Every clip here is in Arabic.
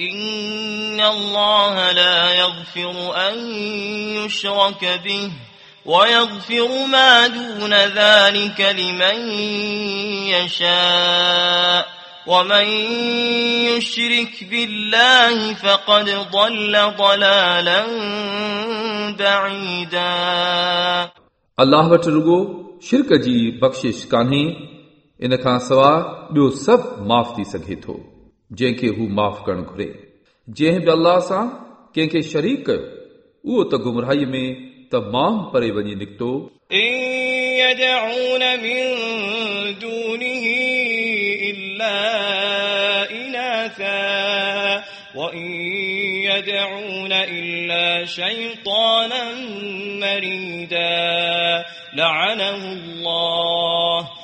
إن الله لا يغفر أن يشرك به ويغفر ما دون ذلك لمن يشاء ومن يشرك بالله فقد ضل ضلالا بعيدا अलाह वटि रुगो शिरक जी बख़्शिश कान्हे इन खां सवाइ ॿियो सभु माफ़ थी सघे थो जंहिंखे हू माफ़ करणु घुरे जंहिं बि अलाह सां कंहिंखे शरीक कयो उहो त गुमराहीअ में तमामु परे वञी निकितो إن يدعون من دونه إلا إناثا وإن يدعون إلا شيطانا مريدا لعنه الله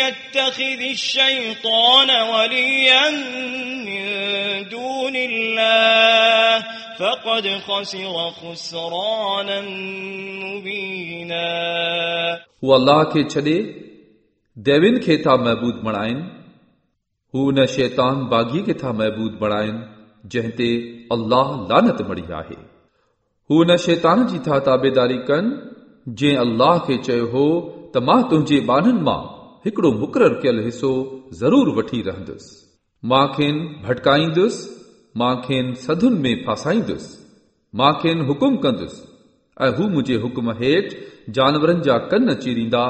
يتخذ الشيطان وليا من دون الله فقد خسر خسرانا مبينا हू अलाह खे छॾे देविन खे था महबूद बणाइनि हू उन शैतान बाग़ी खे था महबूद बणाइनि जंहिं ते अल्लाह लानत मड़ी आहे हू उन शैतान जी था ताबेदारी कनि जंहिं अल्लाह खे चयो हो त मां तुंहिंजे ॿारनि मां हिकिड़ो मुक़ररु कयल हिसो ज़रूर वठी रहंदुसि मां खेनि भटकाईंदुसि मां खेनि सधुनि में फासाईंदुसि मां खेनि हुकुम कंदुसि ऐं हू मुंहिंजे हुकुम हेठि जानवरनि जा कन चीरींदा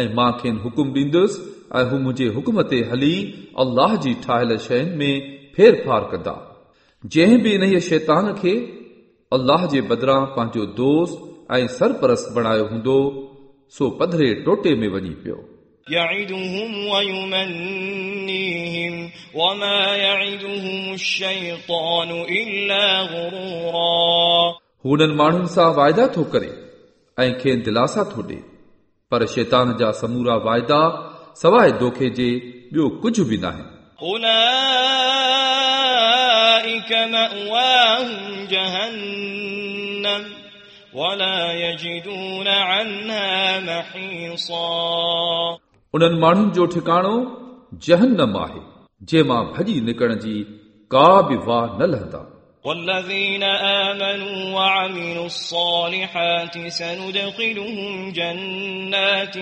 ऐं मां खेनि हुकुम ॾींदुसि ऐं हू मुंहिंजे हुकुम ते हली अल्लाह जी ठाहियल शयुनि में फेर फार कंदा जंहिं बि इन शैतान खे अल्लाह जे बदिरां पंहिंजो दोस्त ऐं सरपरस्त बणायो हूंदो सो पधरे टोटे में वञी पियो يعدهم ويمنيهم وما يعدهم الشيطان إلا غرورا हू उन्हनि माण्हुनि सां वाइदा थो करे ऐं खेनि दिलासा थो ॾे पर शैतान जा समूरा वाइदा सवाइ दोखे जे ॿियो कुझु बि नाहे أولئك مأواهم جهنم ولا يجدون عنها محيصا उन्हनि माण्हुनि जो ठिकाणो जहन्नम आहे जंहिं मां भॼी निकिरण जी का बि वाह न लहंदा والذين آمنوا وعملوا الصالحات سندخلهم جنات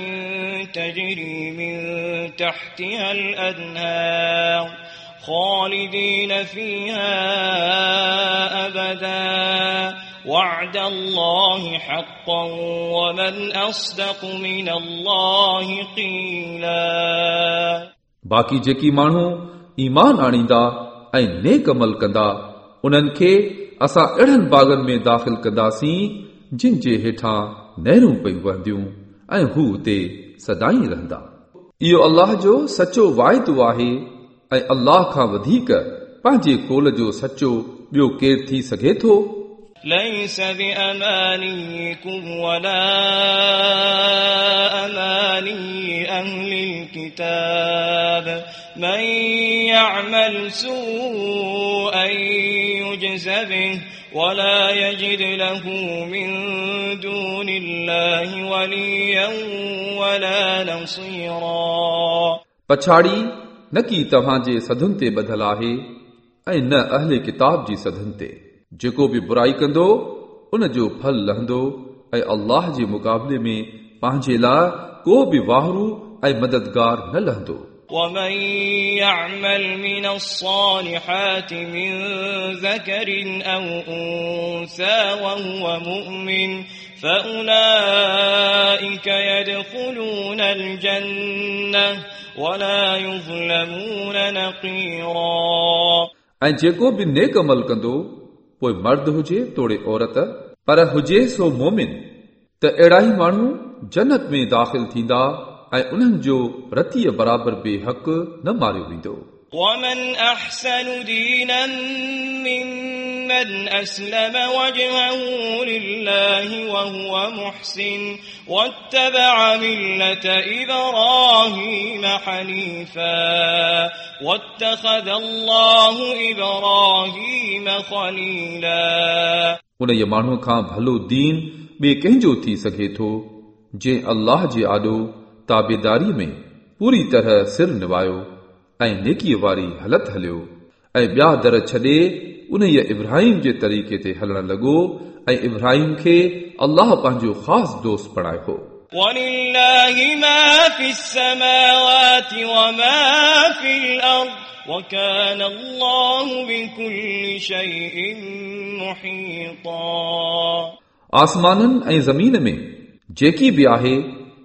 تجري من تحتها الأنهار خالدين فيها أبدا وعد الله حقا ومن أصدق من الله قيلا बाक़ी जेकी माण्हू ईमान आणींदा ऐं नेक अमल कंदा उन्हनि खे असां अहिड़नि बागनि में दाख़िल कंदासीं जिन जे हेठां नहरूं पई वहंदियूं ऐं हू उते सदाई रहंदा इहो अल्लाह जो सचो वाइदो आहे ऐं अल्लाह खां वधीक पंहिंजे कोल जो सचो ॿियो केरु थी सघे थो ليس بأمانيكم ولا أماني أهل الكتاب من يعمل سوءا يجز به ولا يجد له من دون الله وليا ولا نصيرا पछाड़ी न की तव्हां जे सधुन ते ॿधल आहे ऐं न अहले किताब जी सधुन ते जेको बि बुराई कंदो उन जो फल लहंदो ऐं अल्लाह जे मुक़ाबले में पंहिंजे लाइ को बि वाहरू ऐं मददगार न लहंदो ومن يعمل من الصالحات من ذكر أو أنثى وهو مؤمن فأولئك يدخلون الجنة ولا يظلمون نقيرا ऐं जेको बि नेक अमल कंदो पोइ मर्द हुजे तोड़े औरत पर हुजे सो मोमिन त अहिड़ा ई माण्हू जन्नत में दाख़िल थींदा ऐं उन्हनि जो रतीअ बराबरि बेहक़ न मारियो वेंदो ومن أحسن دينا ممن ممن أسلم وجهه لله وهو محسن واتبع ملة إبراهيم حنيفا واتخذ الله إبراهيم خليلا उन माण्हूअ खां भलो दीन ॿिए कंहिंजो थी सघे थो जंहिं अल्लाह जे आॾो ताबेदारी में पूरी तरह सिर निभायो ऐं नेकीअ वारी हलत हलियो ऐं ॿिया दर छॾे उन इब्राहिम जे तरीक़े ते हलण लॻो ऐं इब्राहिम खे अल्लाह पंहिंजो ख़ासि दोस्त बणायो ولله ما في السماوات وما في الأرض وكان الله بكل شيء محيطا आसमाननि ऐं ज़मीन में जेकी बि आहे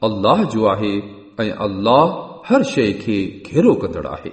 अल्लाह जो आहे ऐं अल्लाह हर शइ खे घेरो कंदड़ आहे